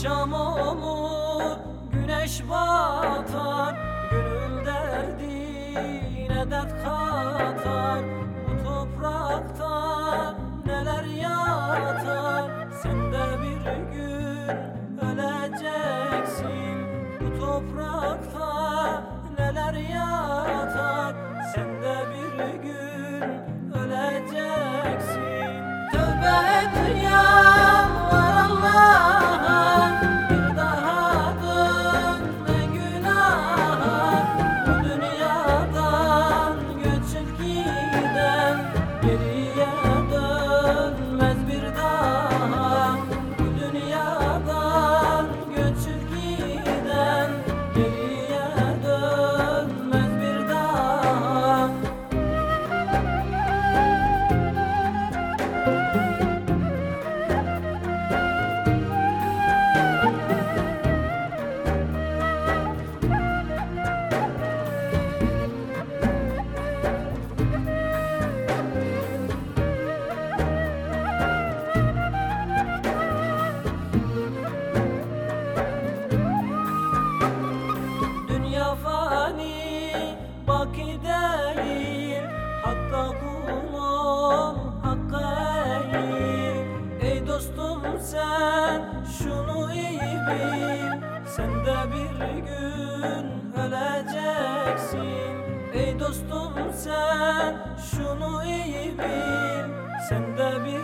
akşam olur güneş batar bileyim Sen de bir gün öleceksin. Ey dostum sen şunu iyi bil. Sen de bir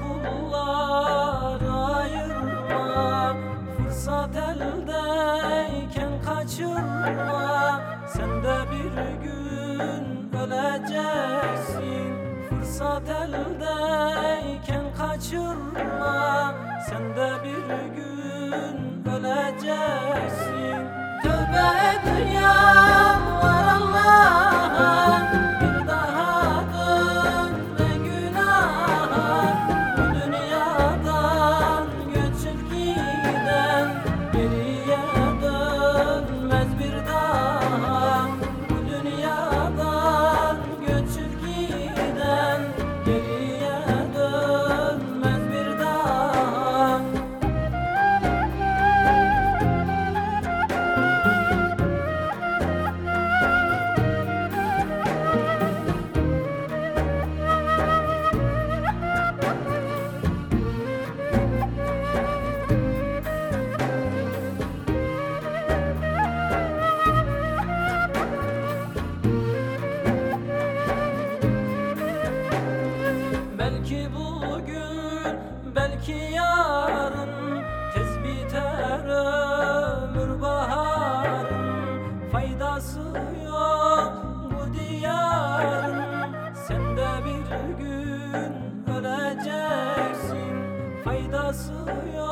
kullar ayırma Fırsat eldeyken kaçırma. Sen de bir gün öleceksin Fırsat eldeyken kaçırma. Sen de bir gün öleceksin. Tövbe et ya var Allah sevdası ya.